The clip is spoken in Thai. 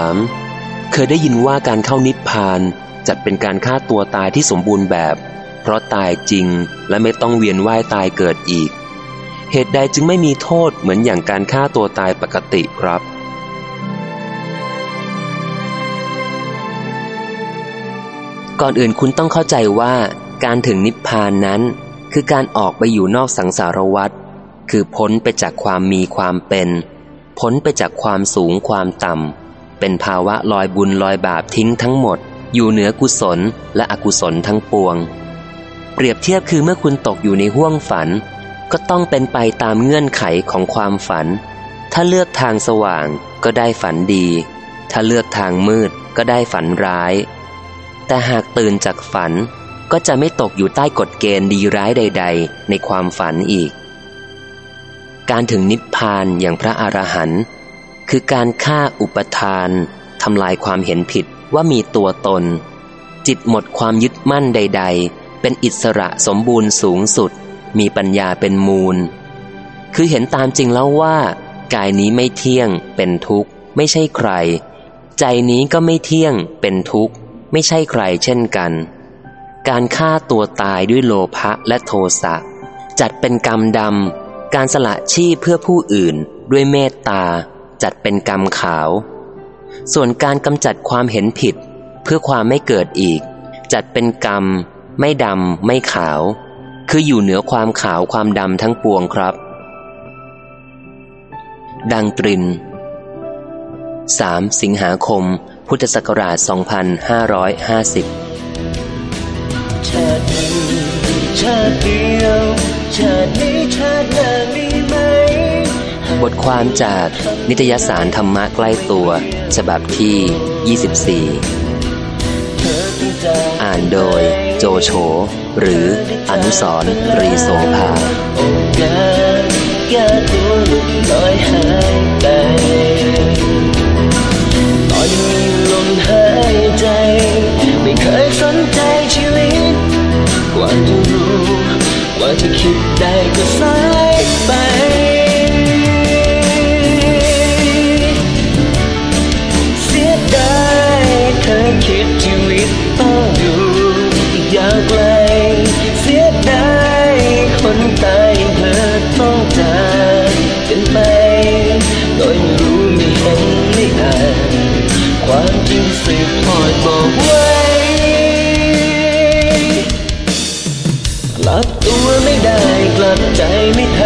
าม เคยได้ยินว่าการเข้านิพพานจัดเป็นการฆ่าตัวตายที่สมบูรณ์แบบ เพราะตายจริงและไม่ต้องเวียนว่ายตายเกิดอีก เหตุใดจึงไม่มีโทษเหมือนอย่างการฆ่าตัวตายปกติครับ ก่อนอื่นคุณต้องเข้าใจว่า การถึงนิพพานนั้น คือการออกไปอยู่นอกสังสารวัฏคือพ้นไปจากความมีความเป็น พ้นไปจากความสูงความต่ำ เป็นภาวะลอยบุญลอยบาปทิ้งทั้งหมด อยู่เหนือกุศลและอกุศลทั้งปวง เปรียบเทียบคือเมื่อคุณตกอยู่ในห้วงฝัน ก็ต้องเป็นไปตามเงื่อนไขของความฝัน ถ้าเลือกทางสว่างก็ได้ฝันดี ถ้าเลือกทางมืดก็ได้ฝันร้าย แต่หากตื่นจากฝันก็จะไม่ตกอยู่ใต้กฎเกณฑ์ดีร้ายใด ๆ ในความฝันอีก การถึงนิพพานอย่างพระอรหันต์ คือการฆ่าอุปทานทำลายความเห็นผิดว่ามีตัวตน จิตหมดความยึดมั่นใด ๆ เป็นอิสระสมบูรณ์สูงสุด มีปัญญาเป็นมูล คือเห็นตามจริงแล้วว่า กายนี้ไม่เที่ยง เป็นทุกข์ ไม่ใช่ใคร ใจนี้ก็ไม่เที่ยง เป็นทุกข์ ไม่ใช่ใครเช่นกัน การฆ่าตัวตายด้วยโลภะและโทสะจัดเป็นกรรมดำการสละชีพเพื่อผู้อื่นด้วยเมตตา จัดเป็นกรรมขาว ส่วนการกำจัดความเห็นผิด เพื่อความไม่เกิดอีก จัดเป็นกรรม ไม่ดำไม่ขาว คืออยู่เหนือความขาวความดำทั้งปวงครับ ดังตริน 3 สิงหาคม พุทธศักราช 2550ชาตินี้ชาติเดียวชาตินี้ชาติหน้ามี บทความจากนิตยสารธรรมะใกล้ตัว ฉบับที่ 24 อ่านโดยโจโฉหรืออนุสรรีโสภาอนรีโซพาาจะรู้ว่าจะคิดได้ก็สาย Finding safe time away กลับตัวไม่ได้ กลับใจไม่ทัน